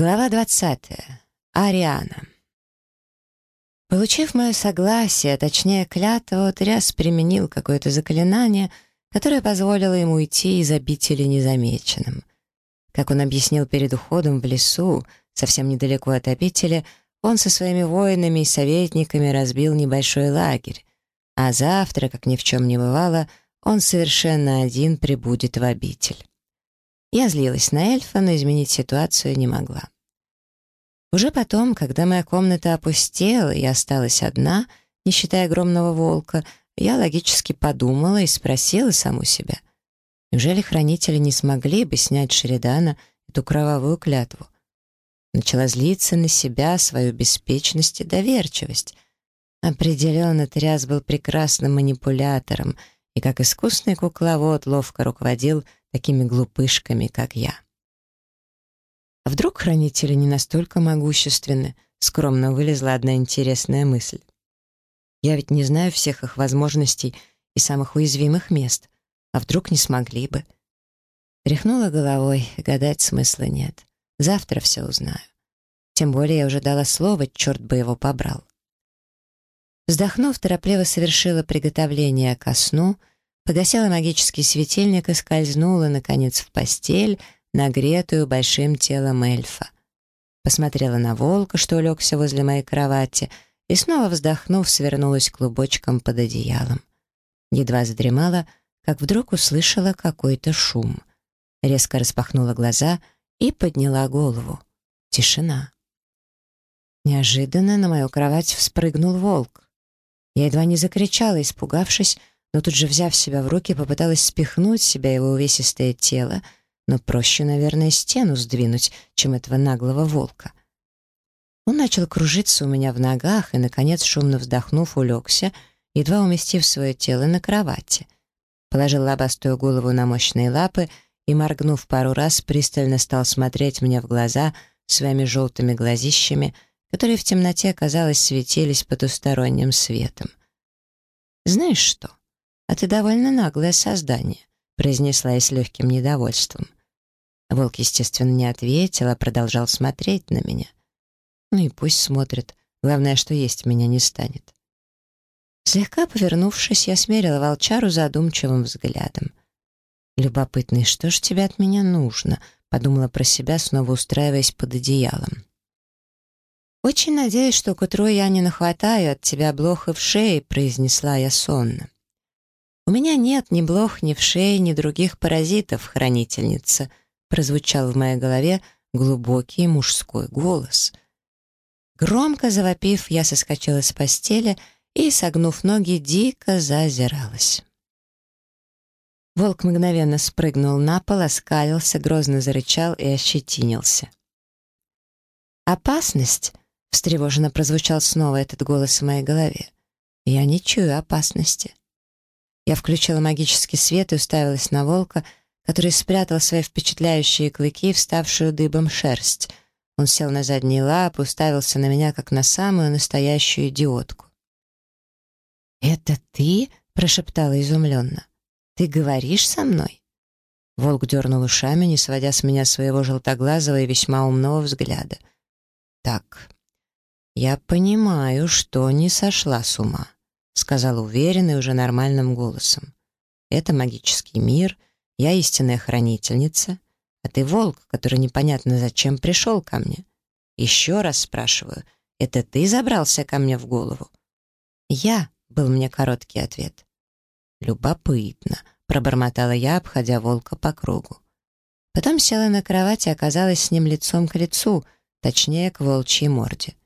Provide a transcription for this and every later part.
Глава 20. Ариана. Получив мое согласие, точнее клятву, Тряс применил какое-то заклинание, которое позволило ему уйти из обители незамеченным. Как он объяснил перед уходом в лесу, совсем недалеко от обители, он со своими воинами и советниками разбил небольшой лагерь, а завтра, как ни в чем не бывало, он совершенно один прибудет в обитель. Я злилась на эльфа, но изменить ситуацию не могла. Уже потом, когда моя комната опустела и осталась одна, не считая огромного волка, я логически подумала и спросила саму себя, неужели хранители не смогли бы снять Шеридана эту кровавую клятву? Начала злиться на себя, свою беспечность и доверчивость. Определенно, Тряс был прекрасным манипулятором — и как искусный кукловод ловко руководил такими глупышками, как я. А вдруг хранители не настолько могущественны, скромно вылезла одна интересная мысль. Я ведь не знаю всех их возможностей и самых уязвимых мест, а вдруг не смогли бы. Тряхнула головой, гадать смысла нет. Завтра все узнаю. Тем более я уже дала слово, черт бы его побрал. Вздохнув, торопливо совершила приготовление ко сну, погасила магический светильник и скользнула, наконец, в постель, нагретую большим телом эльфа. Посмотрела на волка, что улегся возле моей кровати, и снова, вздохнув, свернулась клубочком под одеялом. Едва задремала, как вдруг услышала какой-то шум. Резко распахнула глаза и подняла голову. Тишина. Неожиданно на мою кровать вспрыгнул волк. Я едва не закричала, испугавшись, но тут же, взяв себя в руки, попыталась спихнуть себя его увесистое тело, но проще, наверное, стену сдвинуть, чем этого наглого волка. Он начал кружиться у меня в ногах и, наконец, шумно вздохнув, улегся, едва уместив свое тело на кровати. Положил лобастую голову на мощные лапы и, моргнув пару раз, пристально стал смотреть мне в глаза своими желтыми глазищами, которые в темноте, казалось, светились потусторонним светом. «Знаешь что?» А ты довольно наглое создание», — произнесла я с легким недовольством. Волк, естественно, не ответил, а продолжал смотреть на меня. Ну и пусть смотрит. Главное, что есть меня не станет. Слегка повернувшись, я смерила волчару задумчивым взглядом. «Любопытный, что ж тебе от меня нужно?» — подумала про себя, снова устраиваясь под одеялом. «Очень надеюсь, что к утру я не нахватаю от тебя блох и в шее», — произнесла я сонно. «У меня нет ни блох, ни вшей, ни других паразитов, хранительница», прозвучал в моей голове глубокий мужской голос. Громко завопив, я соскочила с постели и, согнув ноги, дико зазиралась. Волк мгновенно спрыгнул на пол, оскалился, грозно зарычал и ощетинился. «Опасность?» — встревоженно прозвучал снова этот голос в моей голове. «Я не чую опасности». Я включила магический свет и уставилась на волка, который спрятал свои впечатляющие клыки, вставшую дыбом шерсть. Он сел на задние лапы, уставился на меня, как на самую настоящую идиотку. «Это ты?» — прошептала изумленно. «Ты говоришь со мной?» Волк дернул ушами, не сводя с меня своего желтоглазого и весьма умного взгляда. «Так, я понимаю, что не сошла с ума сказал уверенный уже нормальным голосом. «Это магический мир, я истинная хранительница, а ты волк, который непонятно зачем пришел ко мне. Еще раз спрашиваю, это ты забрался ко мне в голову?» «Я», — был мне короткий ответ. «Любопытно», — пробормотала я, обходя волка по кругу. Потом села на кровать и оказалась с ним лицом к лицу, точнее, к волчьей морде.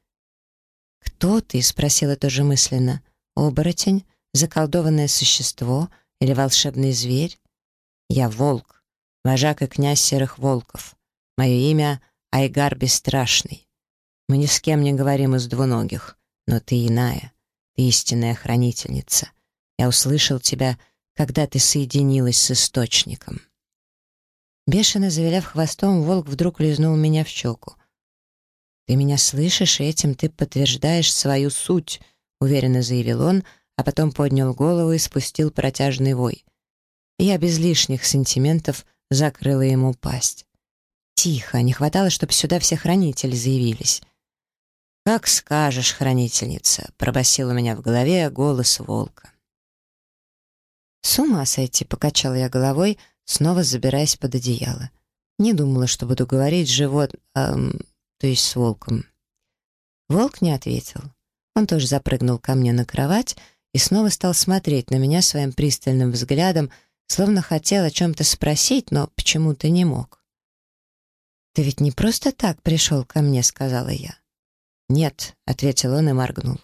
«Кто ты?» — спросила тоже мысленно. Оборотень, заколдованное существо или волшебный зверь? Я волк, вожак и князь серых волков. Мое имя Айгар Бесстрашный. Мы ни с кем не говорим из двуногих, но ты иная, ты истинная хранительница. Я услышал тебя, когда ты соединилась с источником. Бешено завиляв хвостом, волк вдруг лизнул меня в щеку. «Ты меня слышишь, и этим ты подтверждаешь свою суть», уверенно заявил он, а потом поднял голову и спустил протяжный вой. Я без лишних сантиментов закрыла ему пасть. Тихо, не хватало, чтобы сюда все хранители заявились. «Как скажешь, хранительница», — пробасил у меня в голове голос волка. «С ума сойти!» — покачала я головой, снова забираясь под одеяло. Не думала, что буду говорить живот... Эм, то есть с волком. Волк не ответил. Он тоже запрыгнул ко мне на кровать и снова стал смотреть на меня своим пристальным взглядом, словно хотел о чем-то спросить, но почему-то не мог. «Ты ведь не просто так пришел ко мне», — сказала я. «Нет», — ответил он и моргнул.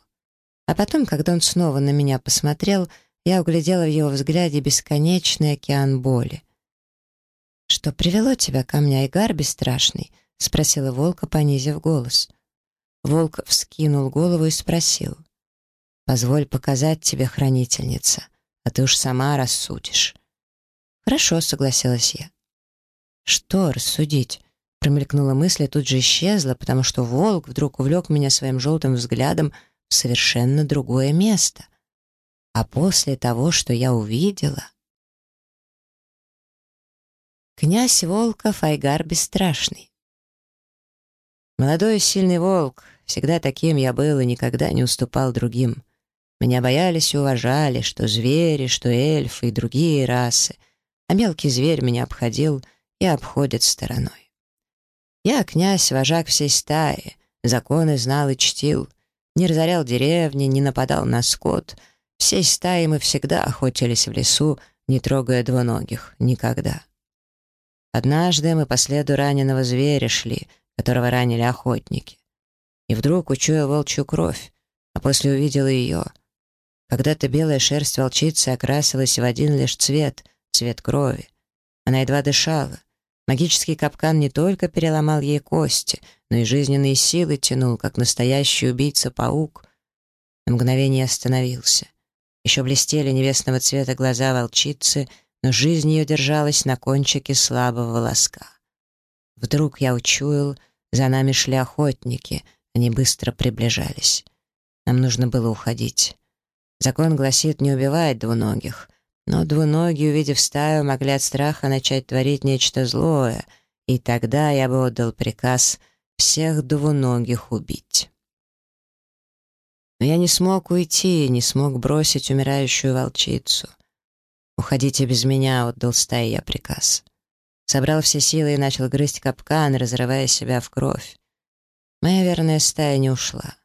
А потом, когда он снова на меня посмотрел, я углядела в его взгляде бесконечный океан боли. «Что привело тебя ко мне, Игар Бесстрашный?» — спросила волка, понизив голос. Волк вскинул голову и спросил. «Позволь показать тебе хранительница, а ты уж сама рассудишь». «Хорошо», — согласилась я. «Что рассудить?» — промелькнула мысль и тут же исчезла, потому что волк вдруг увлек меня своим желтым взглядом в совершенно другое место. А после того, что я увидела... Князь Волков Айгар Бесстрашный Молодой и сильный волк, всегда таким я был и никогда не уступал другим. Меня боялись и уважали, что звери, что эльфы и другие расы, а мелкий зверь меня обходил и обходит стороной. Я князь, вожак всей стаи, законы знал и чтил, не разорял деревни, не нападал на скот. Всей стаи мы всегда охотились в лесу, не трогая двуногих, никогда. Однажды мы по следу раненого зверя шли, которого ранили охотники. И вдруг учуя волчью кровь, а после увидела ее. Когда-то белая шерсть волчицы окрасилась в один лишь цвет, цвет крови. Она едва дышала. Магический капкан не только переломал ей кости, но и жизненные силы тянул, как настоящий убийца-паук. На мгновение остановился. Еще блестели невестного цвета глаза волчицы, но жизнь ее держалась на кончике слабого волоска. Вдруг я учуял за нами шли охотники. Они быстро приближались. Нам нужно было уходить. Закон гласит не убивать двуногих. Но двуногие, увидев стаю, могли от страха начать творить нечто злое, и тогда я бы отдал приказ всех двуногих убить. Но я не смог уйти, не смог бросить умирающую волчицу. «Уходите без меня», — отдал стаи я приказ собрал все силы и начал грызть капкан, разрывая себя в кровь. Моя верная стая не ушла.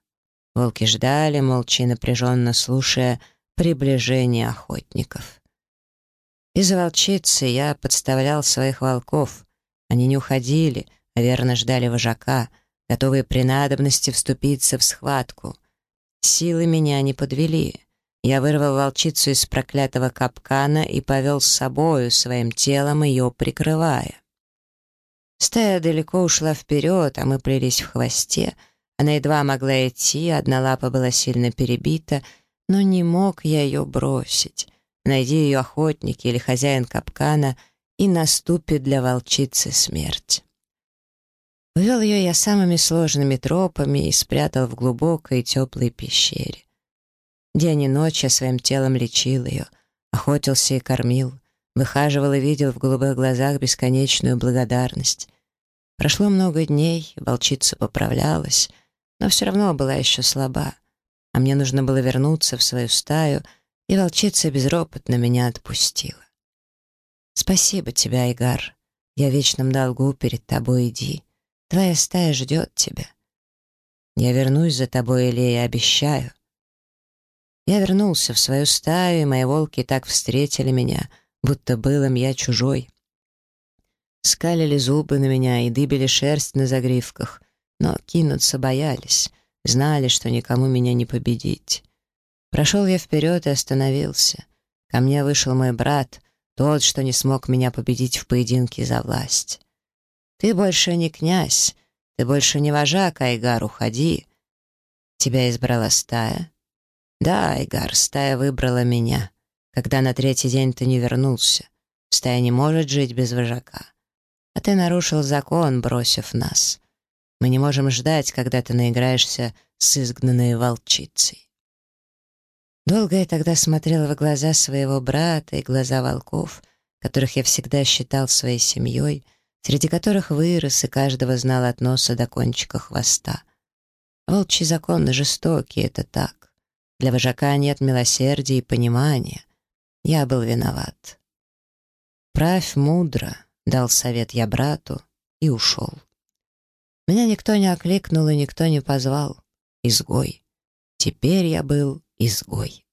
Волки ждали, молча и напряженно слушая приближение охотников. Из-за волчицы я подставлял своих волков. Они не уходили, а верно ждали вожака, готовые при надобности вступиться в схватку. Силы меня не подвели. Я вырвал волчицу из проклятого капкана и повел с собою, своим телом ее прикрывая. Стая далеко ушла вперед, а мы плелись в хвосте. Она едва могла идти, одна лапа была сильно перебита, но не мог я ее бросить. Найди ее охотник или хозяин капкана, и наступит для волчицы смерть. Увел ее я самыми сложными тропами и спрятал в глубокой теплой пещере. День и ночь я своим телом лечил ее, охотился и кормил, выхаживал и видел в голубых глазах бесконечную благодарность. Прошло много дней, волчица поправлялась, но все равно была еще слаба, а мне нужно было вернуться в свою стаю, и волчица безропотно меня отпустила. «Спасибо тебе, Айгар. Я в вечном долгу перед тобой иди. Твоя стая ждет тебя. Я вернусь за тобой, Илея, обещаю. Я вернулся в свою стаю, и мои волки так встретили меня, будто был им я чужой. Скалили зубы на меня и дыбили шерсть на загривках, но кинуться боялись, знали, что никому меня не победить. Прошел я вперед и остановился. Ко мне вышел мой брат, тот, что не смог меня победить в поединке за власть. «Ты больше не князь, ты больше не вожак, Айгар, уходи!» Тебя избрала стая, «Да, Айгар, стая выбрала меня, когда на третий день ты не вернулся. Стая не может жить без вожака. А ты нарушил закон, бросив нас. Мы не можем ждать, когда ты наиграешься с изгнанной волчицей». Долго я тогда смотрела в глаза своего брата и глаза волков, которых я всегда считал своей семьей, среди которых вырос и каждого знал от носа до кончика хвоста. Волчий закон жестокий, это так. Для вожака нет милосердия и понимания. Я был виноват. «Правь мудро», — дал совет я брату и ушел. Меня никто не окликнул и никто не позвал. Изгой. Теперь я был изгой.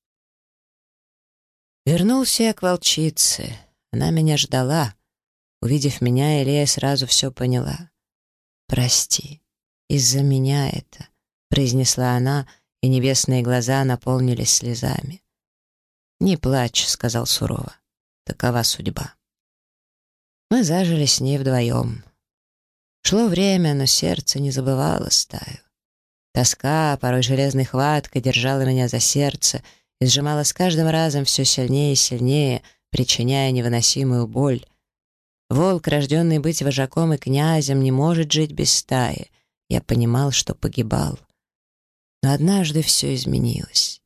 Вернулся я к волчице. Она меня ждала. Увидев меня, Илея сразу все поняла. «Прости, из-за меня это», — произнесла она, — и небесные глаза наполнились слезами. «Не плачь», — сказал сурово, — «такова судьба». Мы зажили с ней вдвоем. Шло время, но сердце не забывало стаю. Тоска порой железной хваткой держала меня за сердце и сжимала с каждым разом все сильнее и сильнее, причиняя невыносимую боль. Волк, рожденный быть вожаком и князем, не может жить без стаи. Я понимал, что погибал. Но однажды все изменилось.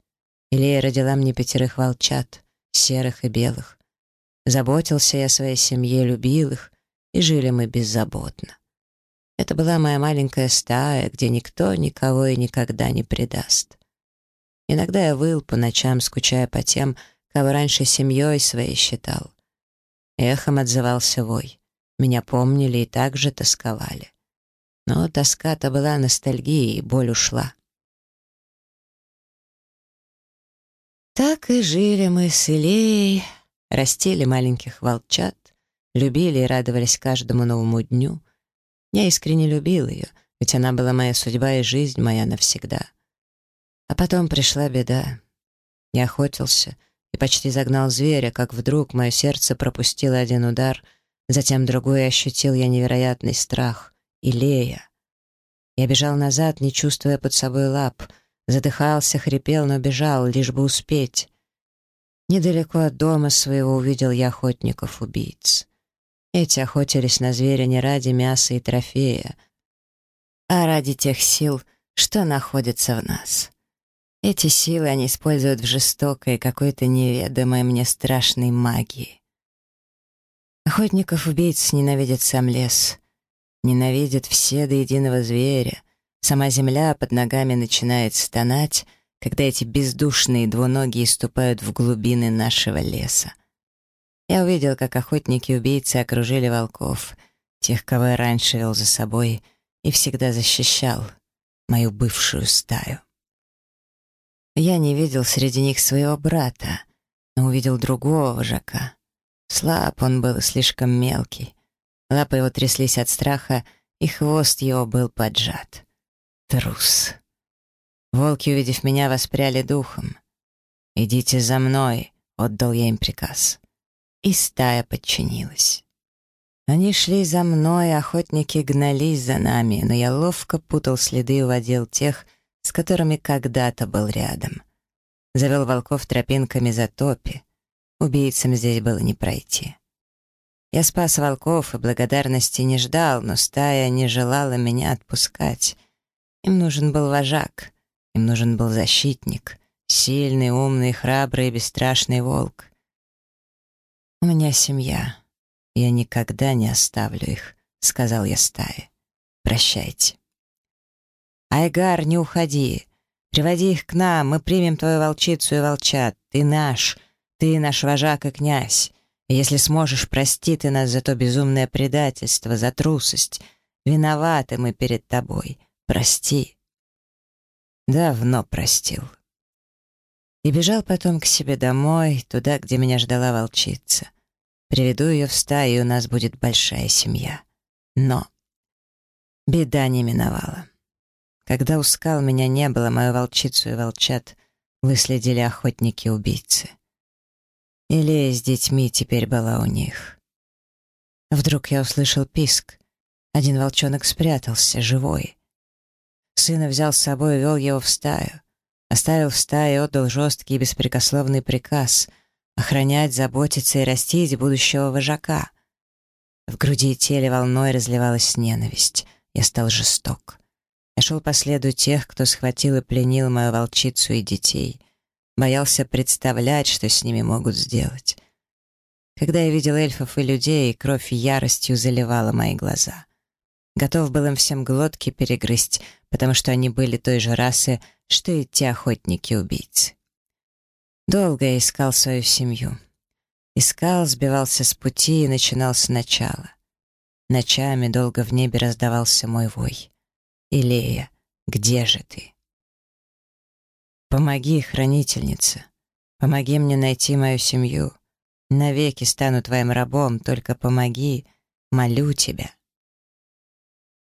Илея родила мне пятерых волчат, серых и белых. Заботился я о своей семье, любил их, и жили мы беззаботно. Это была моя маленькая стая, где никто никого и никогда не предаст. Иногда я выл по ночам, скучая по тем, кого раньше семьей своей считал. Эхом отзывался вой. Меня помнили и так же тосковали. Но тоска-то была ностальгией, и боль ушла. Так и жили мы с Илей, растили маленьких волчат, любили и радовались каждому новому дню. Я искренне любил ее, ведь она была моя судьба и жизнь моя навсегда. А потом пришла беда. Я охотился и почти загнал зверя, как вдруг мое сердце пропустило один удар, затем другой, и ощутил я невероятный страх. Илея. Я бежал назад, не чувствуя под собой лап — задыхался, хрипел, но бежал, лишь бы успеть. Недалеко от дома своего увидел я охотников-убийц. Эти охотились на зверя не ради мяса и трофея, а ради тех сил, что находятся в нас. Эти силы они используют в жестокой, какой-то неведомой мне страшной магии. Охотников-убийц ненавидит сам лес, ненавидит все до единого зверя, Сама земля под ногами начинает стонать, когда эти бездушные двуногие ступают в глубины нашего леса. Я увидел, как охотники-убийцы окружили волков, тех, кого я раньше вел за собой и всегда защищал, мою бывшую стаю. Я не видел среди них своего брата, но увидел другого вожака. Слаб он был слишком мелкий. Лапы его тряслись от страха, и хвост его был поджат трус. Волки, увидев меня, воспряли духом. «Идите за мной», — отдал я им приказ. И стая подчинилась. Они шли за мной, охотники гнались за нами, но я ловко путал следы и уводил тех, с которыми когда-то был рядом. Завел волков тропинками за топи. Убийцам здесь было не пройти. Я спас волков и благодарности не ждал, но стая не желала меня отпускать. Им нужен был вожак, им нужен был защитник, сильный, умный, храбрый и бесстрашный волк. «У меня семья. Я никогда не оставлю их», — сказал я стае. «Прощайте». «Айгар, не уходи. Приводи их к нам, мы примем твою волчицу и волчат. Ты наш, ты наш вожак и князь. И если сможешь, прости ты нас за то безумное предательство, за трусость. Виноваты мы перед тобой». Прости. Давно простил. И бежал потом к себе домой, туда, где меня ждала волчица. Приведу ее в стаю, и у нас будет большая семья. Но беда не миновала. Когда ускал меня не было, мою волчицу и волчат выследили охотники-убийцы. И Лея с детьми теперь была у них. Вдруг я услышал писк. Один волчонок спрятался, живой сына взял с собой и вел его в стаю. Оставил в стае и отдал жесткий и беспрекословный приказ охранять, заботиться и растить будущего вожака. В груди и теле волной разливалась ненависть. Я стал жесток. Я шел по следу тех, кто схватил и пленил мою волчицу и детей. Боялся представлять, что с ними могут сделать. Когда я видел эльфов и людей, кровь яростью заливала мои глаза — Готов был им всем глотки перегрызть, потому что они были той же расы, что и те охотники-убийцы. Долго я искал свою семью. Искал, сбивался с пути и начинал сначала. Ночами долго в небе раздавался мой вой. «Илея, где же ты?» «Помоги, хранительница. Помоги мне найти мою семью. Навеки стану твоим рабом, только помоги, молю тебя».